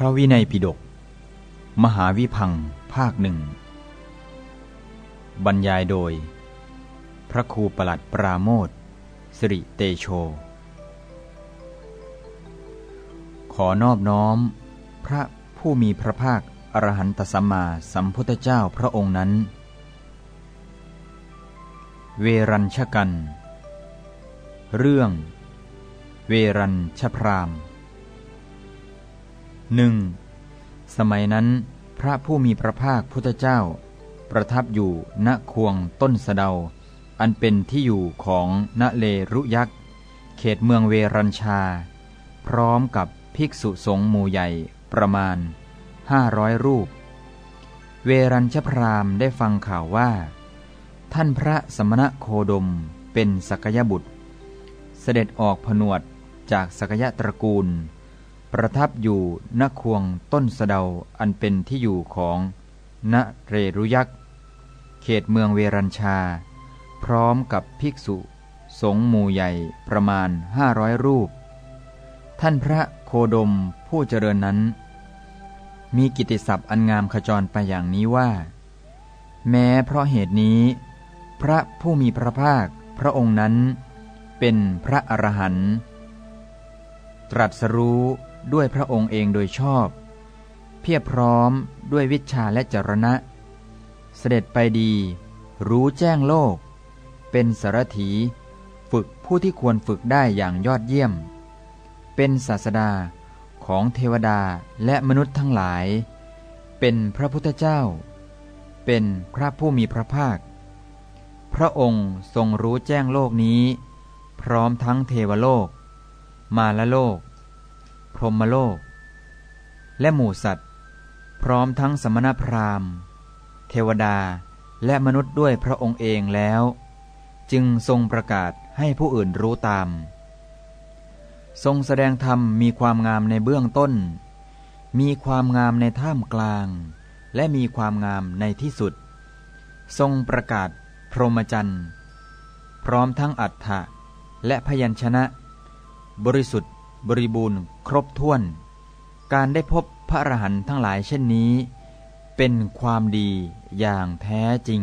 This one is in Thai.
พระวินัยปิฎกมหาวิพังภาคหนึ่งบรรยายโดย พระครูประหลัดปราโมทสิริเตโช ขอนอบน้อม พระผู้มีพระภาคอรหันตสัมมาสัมพุทธเจ้าพระองค์นั้น เวรัญชกัน เรื่อง เวรัญชพราม หนึ่งสมัยนั้นพระผู้มีพระภาคพุทธเจ้า ประทับอยู่ณควงต้นสะเดา อันเป็นที่อยู่ของณเลรุยักษ์ เขตเมืองเวรัญชา พร้อมกับภิกษุสงฆ์หมู่ใหญ่ประมาณห้าร้อยรูป เวรัญชพรามได้ฟังข่าวว่า ท่านพระสมณะโคดมเป็นสักยบุตร เสด็จออกผนวดจากสักยะตระกูล ประทับอยู่ณควงต้นสะเดาอันเป็นที่อยู่ของณเรรุยักษ์ เขตเมืองเวรัญชา พร้อมกับภิกษุ สงฆ์หมู่ใหญ่ประมาณห้าร้อยรูป ท่านพระโคดมผู้เจริญนั้น มีกิติศัพท์อันงามขจรไปอย่างนี้ว่า แม้เพราะเหตุนี้ พระผู้มีพระภาคพระองค์นั้น เป็นพระอรหันต์ตรัสรู้ ด้วยพระองค์เองโดยชอบ เพียบพร้อมด้วยวิชาและจรณะ เสด็จไปดี รู้แจ้งโลก เป็นสารถี ฝึกผู้ที่ควรฝึกได้อย่างยอดเยี่ยม เป็นศาสดาของเทวดาและมนุษย์ทั้งหลาย เป็นพระพุทธเจ้า เป็นพระผู้มีพระภาค พระองค์ทรงรู้แจ้งโลกนี้ พร้อมทั้งเทวโลก มาลโลก พรหมโลก และหมู่สัตว์ พร้อมทั้งสมณพราหมณ์ เทวดาและมนุษย์ด้วยพระองค์เองแล้ว จึงทรงประกาศให้ผู้อื่นรู้ตาม ทรงแสดงธรรมมีความงามในเบื้องต้น มีความงามในท่ามกลาง และมีความงามในที่สุด ทรงประกาศพรหมจรรย์ พร้อมทั้งอัฏฐะและพยัญชนะ บริสุทธิ์ บริบูรณ์ครบถ้วน การได้พบพระอรหันต์ทั้งหลายเช่นนี้ เป็นความดีอย่างแท้จริง